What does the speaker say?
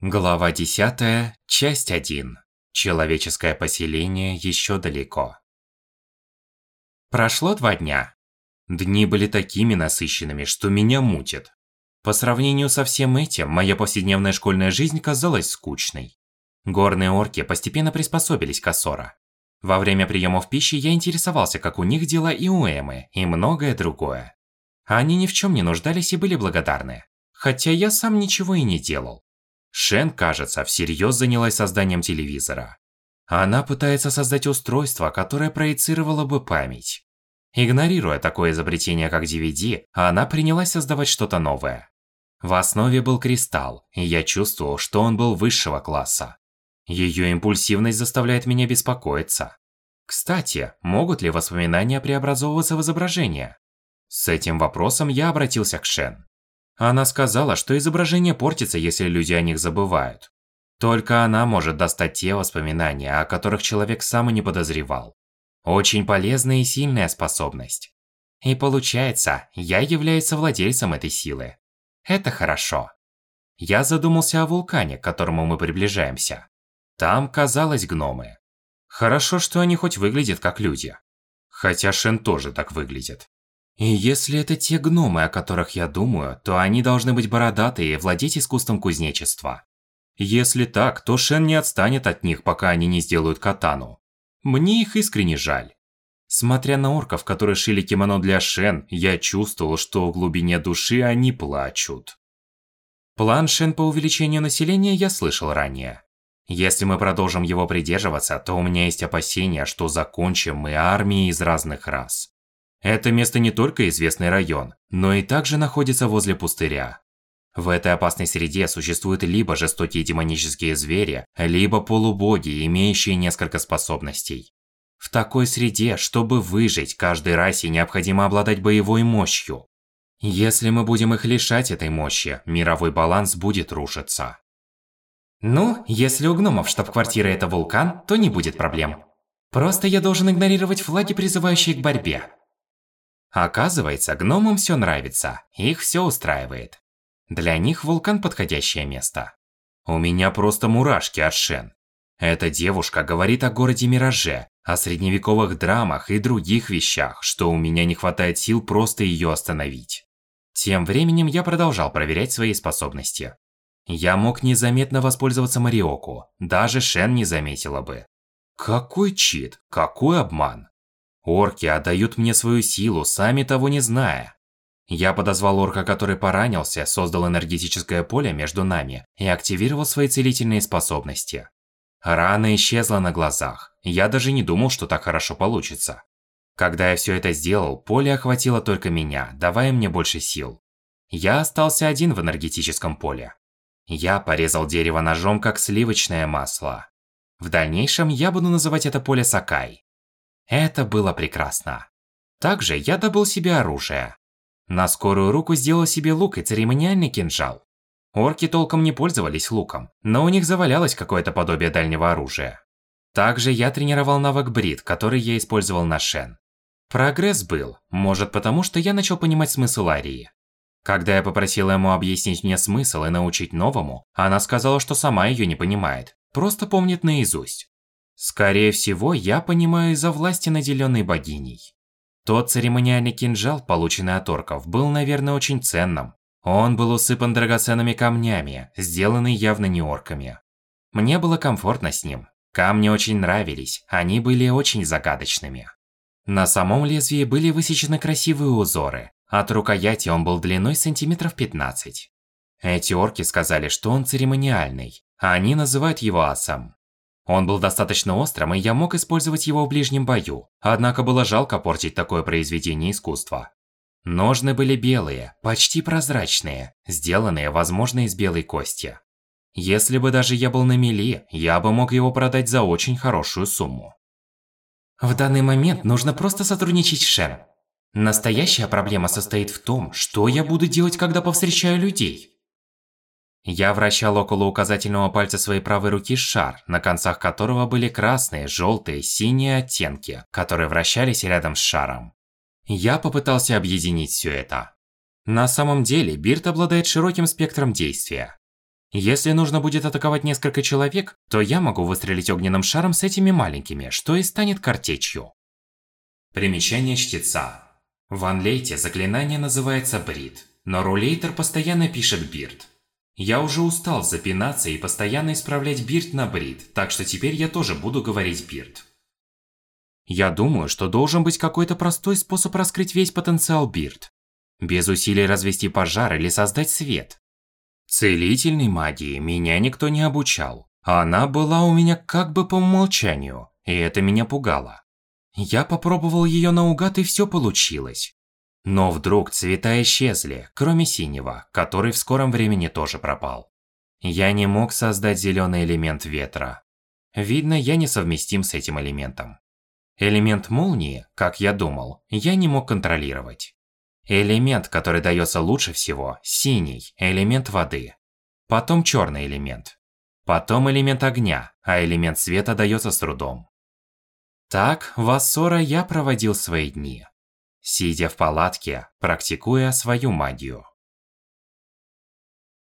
Глава 10, часть 1. Человеческое поселение еще далеко. Прошло два дня. Дни были такими насыщенными, что меня мутит. По сравнению со всем этим, моя повседневная школьная жизнь казалась скучной. Горные орки постепенно приспособились к Асора. Во время приемов пищи я интересовался, как у них дела и у Эмы, и многое другое. Они ни в чем не нуждались и были благодарны. Хотя я сам ничего и не делал. Шен, кажется, всерьез занялась созданием телевизора. Она пытается создать устройство, которое проецировало бы память. Игнорируя такое изобретение, как DVD, она принялась создавать что-то новое. В основе был кристалл, и я чувствовал, что он был высшего класса. Ее импульсивность заставляет меня беспокоиться. Кстати, могут ли воспоминания преобразовываться в изображение? С этим вопросом я обратился к Шен. Она сказала, что изображение портится, если люди о них забывают. Только она может достать те воспоминания, о которых человек сам и не подозревал. Очень полезная и сильная способность. И получается, я являюсь владельцем этой силы. Это хорошо. Я задумался о вулкане, к которому мы приближаемся. Там, казалось, гномы. Хорошо, что они хоть выглядят как люди. Хотя Шен тоже так выглядит. И если это те гномы, о которых я думаю, то они должны быть бородатые и владеть искусством кузнечества. Если так, то Шен не отстанет от них, пока они не сделают катану. Мне их искренне жаль. Смотря на орков, которые шили кимоно для Шен, я чувствовал, что в глубине души они плачут. План Шен по увеличению населения я слышал ранее. Если мы продолжим его придерживаться, то у меня есть опасения, что закончим мы армией из разных рас. Это место не только известный район, но и также находится возле пустыря. В этой опасной среде существуют либо жестокие демонические звери, либо полубоги, имеющие несколько способностей. В такой среде, чтобы выжить, каждой расе необходимо обладать боевой мощью. Если мы будем их лишать этой мощи, мировой баланс будет рушиться. Ну, если у гномов штаб-квартира это вулкан, то не будет проблем. Просто я должен игнорировать флаги, призывающие к борьбе. Оказывается, гномам все нравится, их все устраивает. Для них вулкан подходящее место. У меня просто мурашки от Шен. Эта девушка говорит о городе Мираже, о средневековых драмах и других вещах, что у меня не хватает сил просто ее остановить. Тем временем я продолжал проверять свои способности. Я мог незаметно воспользоваться Мариоку, даже Шен не заметила бы. Какой чит, какой обман. Орки отдают мне свою силу, сами того не зная. Я подозвал орка, который поранился, создал энергетическое поле между нами и активировал свои целительные способности. Рана исчезла на глазах. Я даже не думал, что так хорошо получится. Когда я все это сделал, поле охватило только меня, давая мне больше сил. Я остался один в энергетическом поле. Я порезал дерево ножом, как сливочное масло. В дальнейшем я буду называть это поле Сакай. Это было прекрасно. Также я добыл себе оружие. На скорую руку сделал себе лук и церемониальный кинжал. Орки толком не пользовались луком, но у них завалялось какое-то подобие дальнего оружия. Также я тренировал навык брит, который я использовал на Шен. Прогресс был, может потому, что я начал понимать смысл Арии. Когда я попросил ему объяснить мне смысл и научить новому, она сказала, что сама ее не понимает, просто помнит наизусть. Скорее всего, я понимаю из-за власти наделенной богиней. Тот церемониальный кинжал, полученный от орков, был, наверное, очень ценным. Он был усыпан драгоценными камнями, сделанный явно не орками. Мне было комфортно с ним. Камни очень нравились, они были очень загадочными. На самом лезвии были высечены красивые узоры. От рукояти он был длиной сантиметров 15. Эти орки сказали, что он церемониальный, а они называют его асом. Он был достаточно острым, и я мог использовать его в ближнем бою, однако было жалко портить такое произведение искусства. Ножны были белые, почти прозрачные, сделанные, возможно, из белой кости. Если бы даже я был на мели, я бы мог его продать за очень хорошую сумму. В данный момент нужно просто сотрудничать с Шен. Настоящая проблема состоит в том, что я буду делать, когда повстречаю людей. Я вращал около указательного пальца своей правой руки шар, на концах которого были красные, желтые, синие оттенки, которые вращались рядом с шаром. Я попытался объединить все это. На самом деле, Бирт обладает широким спектром действия. Если нужно будет атаковать несколько человек, то я могу выстрелить огненным шаром с этими маленькими, что и станет картечью. Примечание чтеца. В Анлейте заклинание называется Брит, но Рулейтер постоянно пишет Бирд. Я уже устал запинаться и постоянно исправлять Бирд на Брит, так что теперь я тоже буду говорить Бирд. Я думаю, что должен быть какой-то простой способ раскрыть весь потенциал Бирд. Без усилий развести пожар или создать свет. Целительной магии меня никто не обучал. Она была у меня как бы по умолчанию, и это меня пугало. Я попробовал ее наугад и все получилось. Но вдруг цвета исчезли, кроме синего, который в скором времени тоже пропал. Я не мог создать зеленый элемент ветра. Видно, я несовместим с этим элементом. Элемент молнии, как я думал, я не мог контролировать. Элемент, который дается лучше всего, синий, элемент воды. Потом черный элемент. Потом элемент огня, а элемент света дается с трудом. Так в Ассора я проводил свои дни. Сидя в палатке, практикуя свою магию.